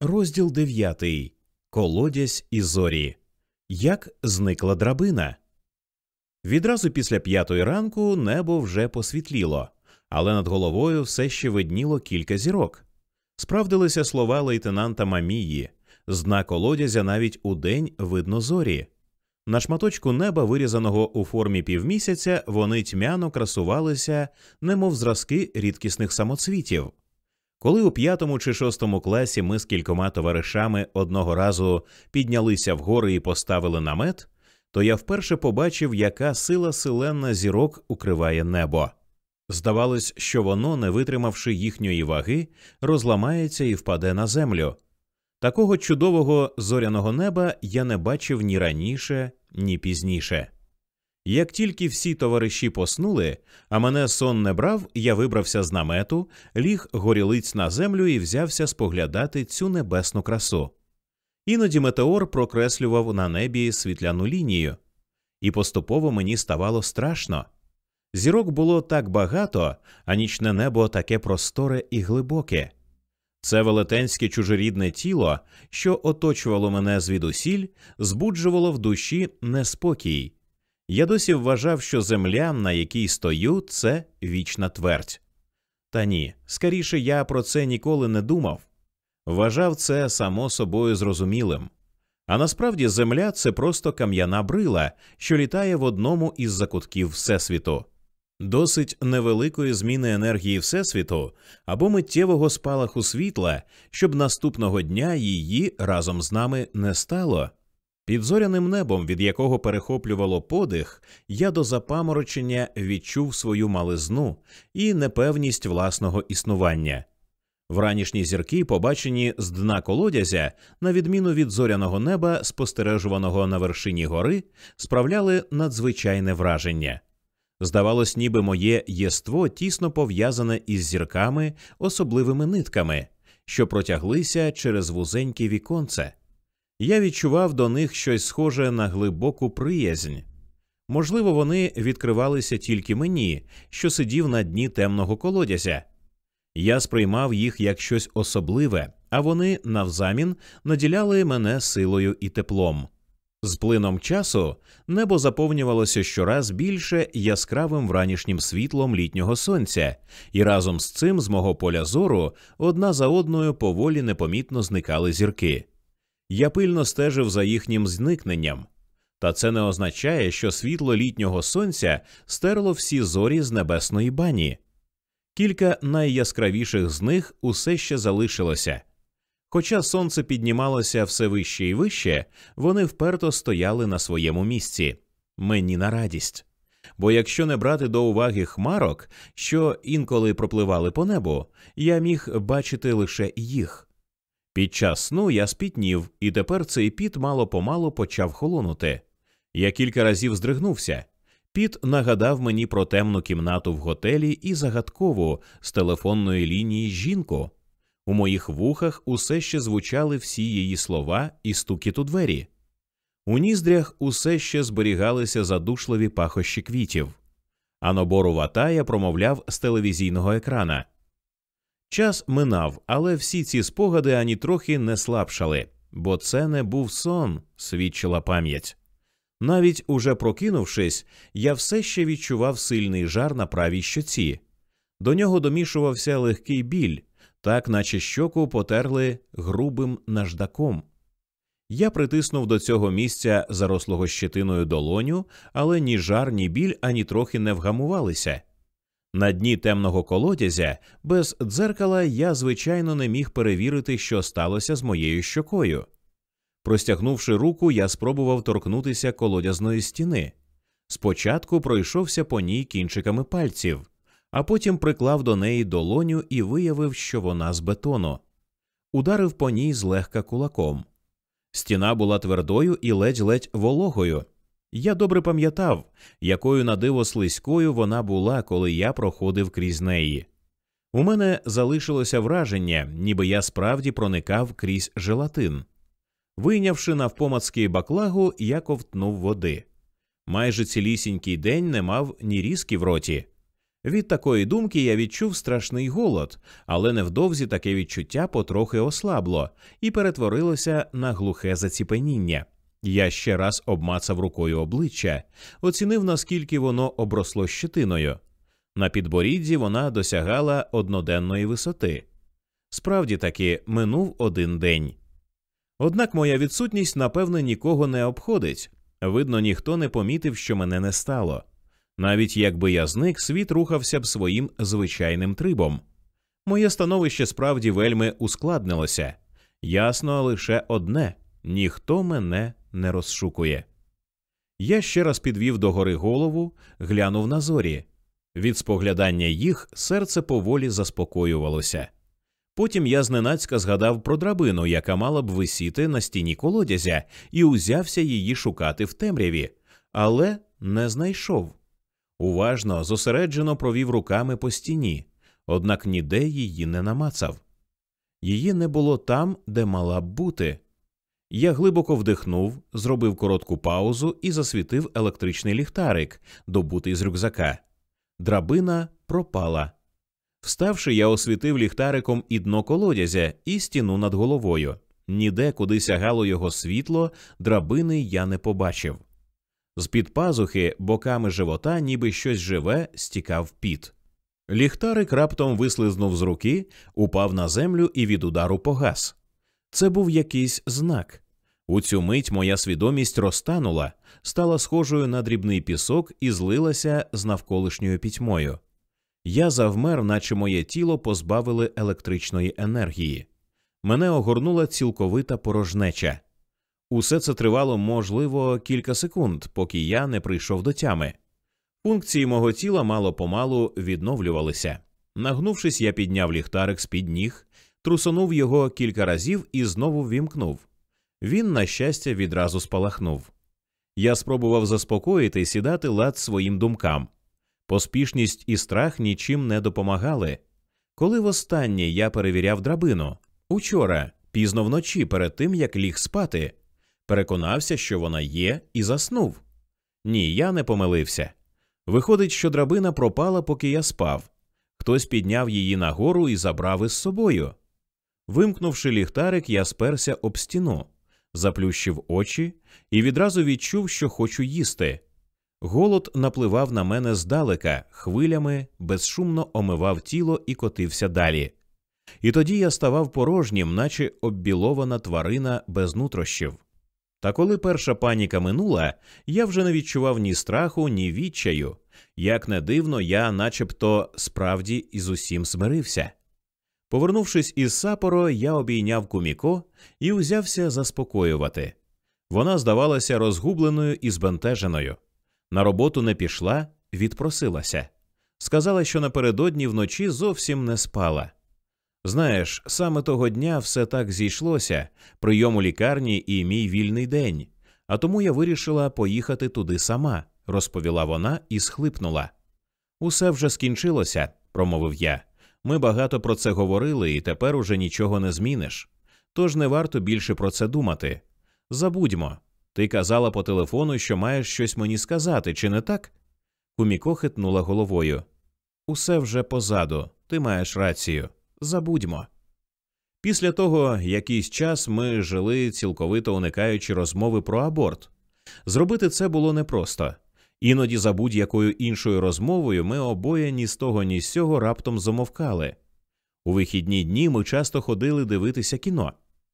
Розділ дев'ятий. Колодязь і зорі. Як зникла драбина. Відразу після п'ятої ранку небо вже посвітліло, але над головою все ще видніло кілька зірок. Справдилися слова лейтенанта Мамії з дна колодязя навіть у день видно зорі. На шматочку неба, вирізаного у формі півмісяця, вони тьмяно красувалися, немов зразки рідкісних самоцвітів. Коли у п'ятому чи шостому класі ми з кількома товаришами одного разу піднялися вгори і поставили намет, то я вперше побачив, яка сила силенна зірок укриває небо. Здавалось, що воно, не витримавши їхньої ваги, розламається і впаде на землю. Такого чудового зоряного неба я не бачив ні раніше, ні пізніше. Як тільки всі товариші поснули, а мене сон не брав, я вибрався з намету, ліг горілиць на землю і взявся споглядати цю небесну красу. Іноді метеор прокреслював на небі світляну лінію, і поступово мені ставало страшно. Зірок було так багато, а нічне небо таке просторе і глибоке. Це велетенське чужорідне тіло, що оточувало мене звідусіль, збуджувало в душі неспокій. Я досі вважав, що земля, на якій стою, це вічна твердь. Та ні, скоріше я про це ніколи не думав. Вважав це само собою зрозумілим. А насправді земля це просто кам'яна брила, що літає в одному із закутків Всесвіту. Досить невеликої зміни енергії Всесвіту або миттєвого спалаху світла, щоб наступного дня її разом з нами не стало. Під зоряним небом, від якого перехоплювало подих, я до запаморочення відчув свою мализну і непевність власного існування. Вранішні зірки, побачені з дна колодязя, на відміну від зоряного неба, спостережуваного на вершині гори, справляли надзвичайне враження. Здавалось, ніби моє єство тісно пов'язане із зірками, особливими нитками, що протяглися через вузеньке віконце. Я відчував до них щось схоже на глибоку приязнь. Можливо, вони відкривалися тільки мені, що сидів на дні темного колодязя. Я сприймав їх як щось особливе, а вони навзамін наділяли мене силою і теплом. З плином часу небо заповнювалося щораз більше яскравим вранішнім світлом літнього сонця, і разом з цим з мого поля зору одна за одною поволі непомітно зникали зірки. Я пильно стежив за їхнім зникненням, та це не означає, що світло літнього сонця стерло всі зорі з небесної бані. Кілька найяскравіших з них усе ще залишилося. Хоча сонце піднімалося все вище і вище, вони вперто стояли на своєму місці мені на радість. Бо якщо не брати до уваги хмарок, що інколи пропливали по небу, я міг бачити лише їх. Під час сну я спітнів, і тепер цей піт мало помалу почав холонути. Я кілька разів здригнувся. Піт нагадав мені про темну кімнату в готелі і загадкову з телефонної лінії жінку. У моїх вухах усе ще звучали всі її слова і стукіт у двері. У ніздрях усе ще зберігалися задушливі пахощі квітів, а нобору Ватая промовляв з телевізійного екрана. Час минав, але всі ці спогади ані трохи не слабшали, бо це не був сон, свідчила пам'ять. Навіть уже прокинувшись, я все ще відчував сильний жар на правій щоці. До нього домішувався легкий біль, так наче щоку потерли грубим наждаком. Я притиснув до цього місця зарослого щетиною долоню, але ні жар, ні біль ані трохи не вгамувалися. На дні темного колодязя без дзеркала я, звичайно, не міг перевірити, що сталося з моєю щокою. Простягнувши руку, я спробував торкнутися колодязної стіни. Спочатку пройшовся по ній кінчиками пальців, а потім приклав до неї долоню і виявив, що вона з бетону. Ударив по ній злегка кулаком. Стіна була твердою і ледь-ледь вологою. Я добре пам'ятав, якою на диво слизькою вона була, коли я проходив крізь неї. У мене залишилося враження, ніби я справді проникав крізь желатин. Вийнявши навпомацки баклагу, я ковтнув води. Майже цілісінький день не мав ні різки в роті. Від такої думки я відчув страшний голод, але невдовзі таке відчуття потрохи ослабло і перетворилося на глухе заціпеніння. Я ще раз обмацав рукою обличчя, оцінив, наскільки воно обросло щетиною. На підборідді вона досягала одноденної висоти. Справді таки минув один день. Однак моя відсутність, напевне, нікого не обходить. Видно, ніхто не помітив, що мене не стало. Навіть якби я зник, світ рухався б своїм звичайним трибом. Моє становище справді вельми ускладнилося. Ясно лише одне ніхто мене не розшукує. Я ще раз підвів догори голову, глянув на зорі. Від споглядання їх серце поволі заспокоювалося. Потім я зненацька згадав про драбину, яка мала б висіти на стіні колодязя, і узявся її шукати в темряві, але не знайшов. Уважно, зосереджено провів руками по стіні, однак ніде її не намацав. Її не було там, де мала б бути. Я глибоко вдихнув, зробив коротку паузу і засвітив електричний ліхтарик, добутий з рюкзака. Драбина пропала. Вставши, я освітив ліхтариком і дно колодязя, і стіну над головою. Ніде, куди сягало його світло, драбини я не побачив. З під пазухи, боками живота, ніби щось живе, стікав піт. Ліхтарик раптом вислизнув з руки, упав на землю і від удару погас. Це був якийсь знак. У цю мить моя свідомість розтанула, стала схожою на дрібний пісок і злилася з навколишньою пітьмою. Я завмер, наче моє тіло позбавили електричної енергії. Мене огорнула цілковита порожнеча. Усе це тривало, можливо, кілька секунд, поки я не прийшов до тями. Функції мого тіла мало помалу відновлювалися. Нагнувшись, я підняв ліхтарик з під ніг, трусонув його кілька разів і знову вімкнув. Він, на щастя, відразу спалахнув. Я спробував заспокоїти і сідати лад своїм думкам. Поспішність і страх нічим не допомагали. Коли востаннє я перевіряв драбину учора, пізно вночі, перед тим як ліг спати, переконався, що вона є, і заснув. Ні, я не помилився. Виходить, що драбина пропала, поки я спав. Хтось підняв її нагору і забрав із собою. Вимкнувши ліхтарик, я сперся об стіну, заплющив очі і відразу відчув, що хочу їсти. Голод напливав на мене здалека, хвилями, безшумно омивав тіло і котився далі. І тоді я ставав порожнім, наче оббілована тварина без нутрощів. Та коли перша паніка минула, я вже не відчував ні страху, ні відчаю. Як не дивно, я начебто справді із усім змирився. Повернувшись із сапоро, я обійняв куміко і узявся заспокоювати. Вона здавалася розгубленою і збентеженою. На роботу не пішла, відпросилася. Сказала, що напередодні вночі зовсім не спала. Знаєш, саме того дня все так зійшлося, прийом у лікарні і мій вільний день, а тому я вирішила поїхати туди сама, розповіла вона і схлипнула. Усе вже скінчилося, промовив я. Ми багато про це говорили, і тепер уже нічого не зміниш. Тож не варто більше про це думати. Забудьмо. Ти казала по телефону, що маєш щось мені сказати, чи не так? Куміко хитнула головою. Усе вже позаду, ти маєш рацію. Забудьмо. Після того якийсь час ми жили, цілковито уникаючи розмови про аборт. Зробити це було непросто. Іноді за будь-якою іншою розмовою ми обоє ні з того, ні з сього раптом замовкали. У вихідні дні ми часто ходили дивитися кіно.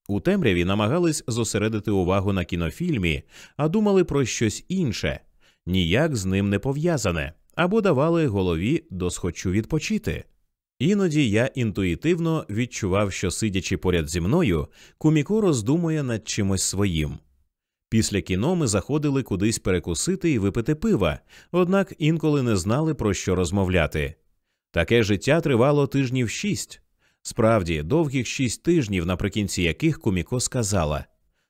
У темряві намагались зосередити увагу на кінофільмі, а думали про щось інше, ніяк з ним не пов'язане, або давали голові досхочу відпочити. Іноді я інтуїтивно відчував, що, сидячи поряд зі мною, куміко роздумує над чимось своїм. Після кіно ми заходили кудись перекусити і випити пива, однак інколи не знали, про що розмовляти. Таке життя тривало тижнів шість. Справді, довгих шість тижнів, наприкінці яких Куміко сказала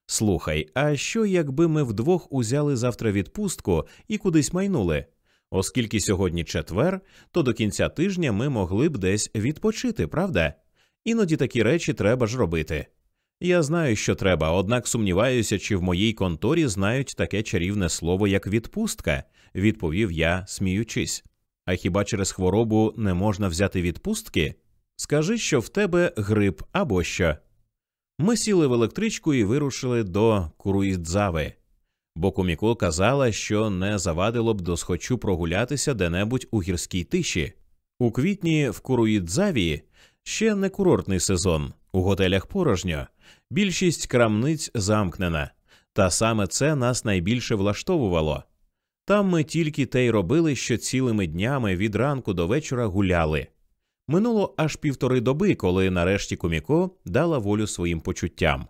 Слухай, а що, якби ми вдвох узяли завтра відпустку і кудись майнули? Оскільки сьогодні четвер, то до кінця тижня ми могли б десь відпочити, правда? Іноді такі речі треба ж робити. Я знаю, що треба, однак сумніваюся, чи в моїй конторі знають таке чарівне слово, як відпустка, відповів я, сміючись. А хіба через хворобу не можна взяти відпустки? Скажи, що в тебе грип або що. Ми сіли в електричку і вирушили до Куруїдзави, бо Куміко казала, що не завадило б досхочу прогулятися де-небудь у гірській тиші. У квітні в Куруїдзаві ще не курортний сезон, у готелях порожньо, більшість крамниць замкнена, та саме це нас найбільше влаштовувало. Там ми тільки те й робили, що цілими днями від ранку до вечора гуляли. Минуло аж півтори доби, коли нарешті Куміко дала волю своїм почуттям.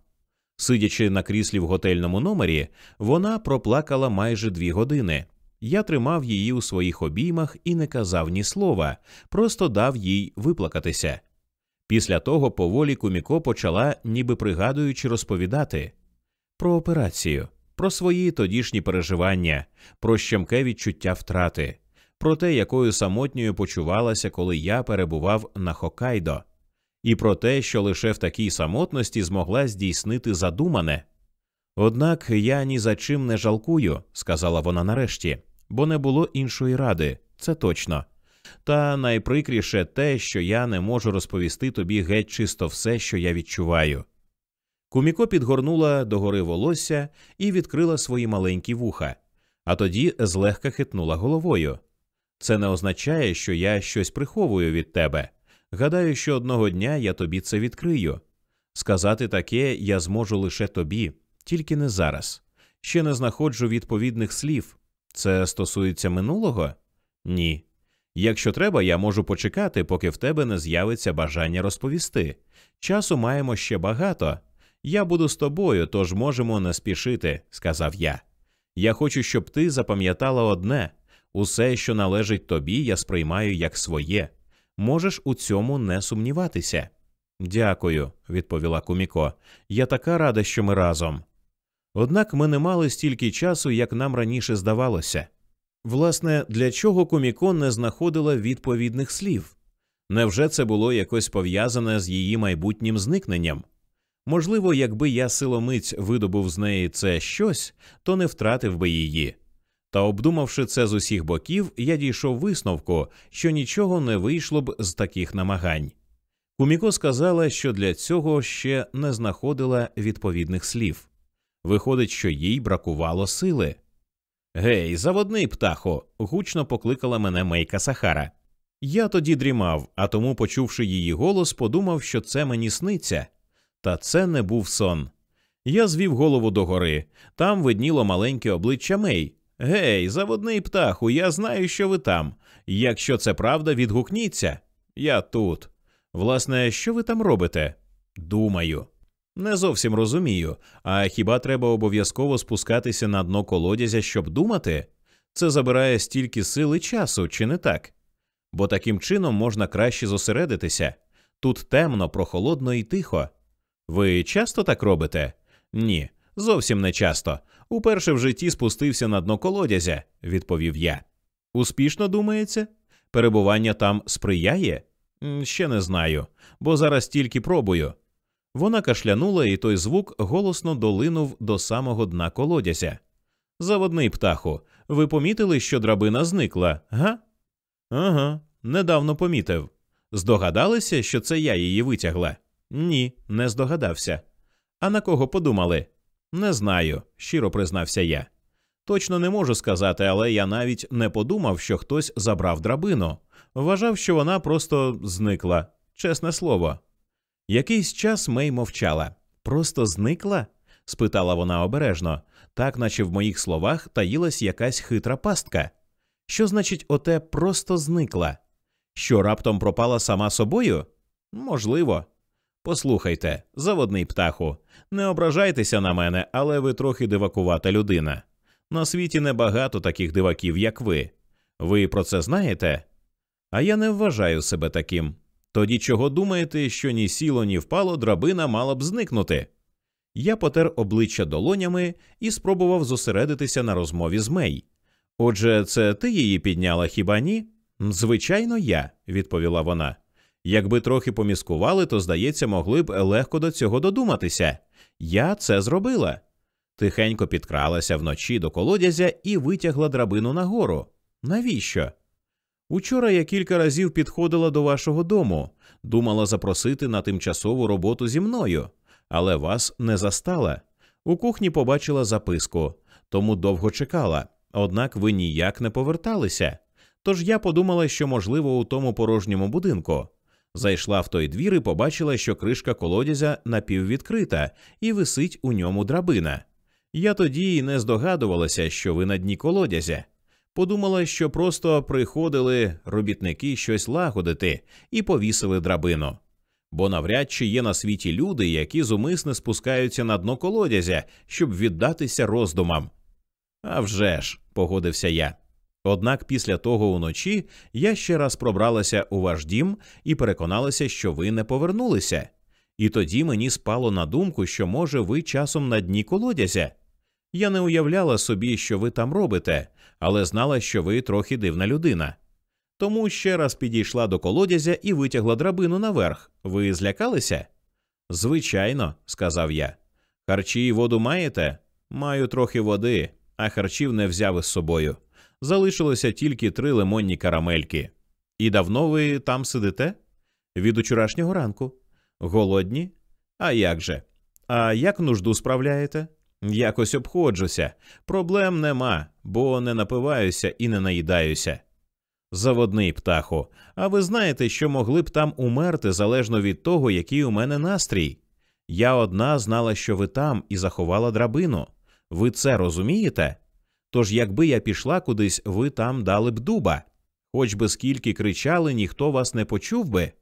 Сидячи на кріслі в готельному номері, вона проплакала майже дві години. Я тримав її у своїх обіймах і не казав ні слова, просто дав їй виплакатися. Після того поволі Куміко почала, ніби пригадуючи, розповідати про операцію, про свої тодішні переживання, про щемке відчуття втрати, про те, якою самотньою почувалася, коли я перебував на Хокайдо, і про те, що лише в такій самотності змогла здійснити задумане. Однак я ні за чим не жалкую, сказала вона нарешті, бо не було іншої ради, це точно. Та найприкріше те, що я не можу розповісти тобі геть чисто все, що я відчуваю. Куміко підгорнула догори волосся і відкрила свої маленькі вуха, а тоді злегка хитнула головою. Це не означає, що я щось приховую від тебе. Гадаю, що одного дня я тобі це відкрию. Сказати таке я зможу лише тобі, тільки не зараз. Ще не знаходжу відповідних слів. Це стосується минулого? Ні. Якщо треба, я можу почекати, поки в тебе не з'явиться бажання розповісти. Часу маємо ще багато. Я буду з тобою, тож можемо не спішити, сказав я. Я хочу, щоб ти запам'ятала одне усе, що належить тобі, я сприймаю як своє. Можеш у цьому не сумніватися. Дякую, відповіла Куміко. Я така рада, що ми разом. Однак ми не мали стільки часу, як нам раніше здавалося. Власне, для чого Куміко не знаходила відповідних слів? Невже це було якось пов'язане з її майбутнім зникненням? Можливо, якби я силомиць видобув з неї це щось, то не втратив би її. Та, обдумавши це з усіх боків, я дійшов висновку, що нічого не вийшло б з таких намагань. Куміко сказала, що для цього ще не знаходила відповідних слів. Виходить, що їй бракувало сили. Гей, заводний птахо. гучно покликала мене Мейка Сахара. Я тоді дрімав, а тому, почувши її голос, подумав, що це мені сниться. Та це не був сон. Я звів голову догори. Там видніло маленьке обличчя Мей. Гей, заводний птаху, я знаю, що ви там. Якщо це правда, відгукніться. Я тут. Власне, що ви там робите? Думаю. Не зовсім розумію. А хіба треба обов'язково спускатися на дно колодязя, щоб думати? Це забирає стільки сил і часу, чи не так? Бо таким чином можна краще зосередитися. Тут темно, прохолодно і тихо. Ви часто так робите? Ні, зовсім не часто. Уперше в житті спустився на дно колодязя, відповів я. Успішно думається? Перебування там сприяє? Ще не знаю, бо зараз тільки пробую. Вона кашлянула, і той звук голосно долинув до самого дна колодязя. Заводний птаху, ви помітили, що драбина зникла, га? Ага, недавно помітив. Здогадалися, що це я її витягла? Ні, не здогадався. А на кого подумали? Не знаю, щиро признався я. Точно не можу сказати, але я навіть не подумав, що хтось забрав драбину. Вважав, що вона просто зникла, чесне слово. Якийсь час Мей мовчала. Просто зникла? спитала вона обережно, так наче в моїх словах таїлась якась хитра пастка. Що значить, оте просто зникла? Що раптом пропала сама собою? Можливо. Послухайте, заводний птаху, не ображайтеся на мене, але ви трохи дивакувата людина. На світі небагато таких диваків, як ви. Ви про це знаєте? А я не вважаю себе таким. Тоді чого думаєте, що ні сіло, ні впало, драбина мала б зникнути? Я потер обличчя долонями і спробував зосередитися на розмові з Мей. Отже, це ти її підняла хіба ні? Звичайно, я, відповіла вона. Якби трохи поміскували, то, здається, могли б легко до цього додуматися. Я це зробила. Тихенько підкралася вночі до колодязя і витягла драбину нагору. Навіщо? Учора я кілька разів підходила до вашого дому, думала запросити на тимчасову роботу зі мною, але вас не застала. У кухні побачила записку, тому довго чекала, однак ви ніяк не поверталися. Тож я подумала, що, можливо, у тому порожньому будинку. Зайшла в той двір і побачила, що кришка колодязя напіввідкрита і висить у ньому драбина. Я тоді й не здогадувалася, що ви на дні колодязя. Подумала, що просто приходили робітники щось лагодити і повісили драбину. Бо навряд чи є на світі люди, які зумисне спускаються на дно колодязя, щоб віддатися роздумам. «А вже ж», – погодився я. Однак після того уночі я ще раз пробралася у ваш дім і переконалася, що ви не повернулися. І тоді мені спало на думку, що, може, ви часом на дні колодязя. Я не уявляла собі, що ви там робите, але знала, що ви трохи дивна людина. Тому ще раз підійшла до колодязя і витягла драбину наверх. Ви злякалися? Звичайно, сказав я. Харчі і воду маєте? Маю трохи води, а харчів не взяв із собою. Залишилося тільки три лимонні карамельки. І давно ви там сидите? Від учорашнього ранку. Голодні? А як же? А як нужду справляєте? Якось обходжуся. Проблем нема, бо не напиваюся і не наїдаюся. Заводний птаху. А ви знаєте, що могли б там умерти залежно від того, який у мене настрій? Я одна знала, що ви там, і заховала драбину. Ви це розумієте? Тож, якби я пішла кудись, ви там дали б дуба. Хоч би скільки кричали, ніхто вас не почув би,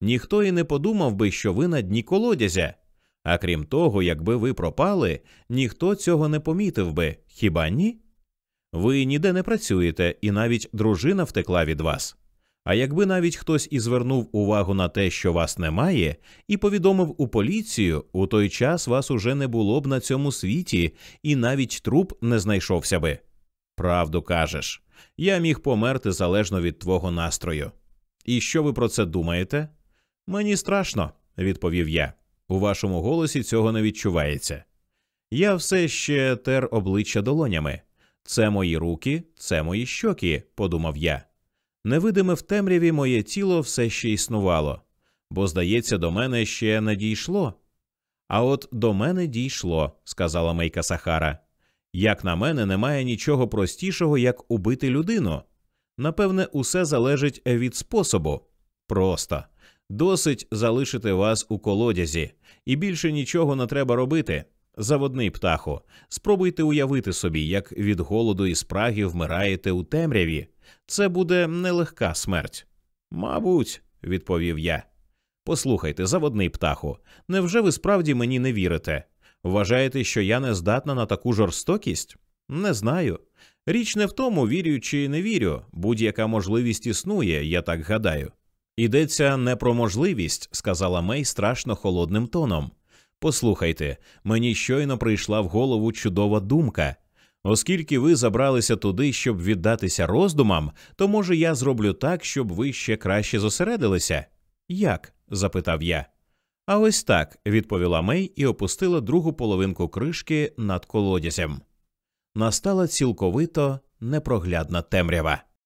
ніхто і не подумав би, що ви на дні колодязя. А крім того, якби ви пропали, ніхто цього не помітив би, хіба ні? Ви ніде не працюєте, і навіть дружина втекла від вас. А якби навіть хтось і звернув увагу на те, що вас немає, і повідомив у поліцію, у той час вас уже не було б на цьому світі, і навіть труп не знайшовся би. Правду кажеш, я міг померти залежно від твого настрою. І що ви про це думаєте? Мені страшно, відповів я. У вашому голосі цього не відчувається. Я все ще тер обличчя долонями. Це мої руки, це мої щоки, подумав я. Невидиме в темряві моє тіло все ще існувало, бо, здається, до мене ще не дійшло. А от до мене дійшло, сказала Мейка Сахара. Як на мене, немає нічого простішого, як убити людину. Напевне, усе залежить від способу. Просто досить залишити вас у колодязі, і більше нічого не треба робити. Заводний птаху, спробуйте уявити собі, як від голоду і спраги вмираєте у темряві. Це буде нелегка смерть. Мабуть, відповів я. Послухайте, заводний птаху, невже ви справді мені не вірите? Вважаєте, що я не здатна на таку жорстокість? Не знаю. Річ не в тому, вірю чи не вірю. Будь-яка можливість існує, я так гадаю. Ідеться не про можливість, сказала Мей страшно холодним тоном. Послухайте, мені щойно прийшла в голову чудова думка. Оскільки ви забралися туди, щоб віддатися роздумам, то може я зроблю так, щоб ви ще краще зосередилися? Як? запитав я. А ось так, відповіла Мей і опустила другу половинку кришки над колодязем. Настала цілковито непроглядна темрява.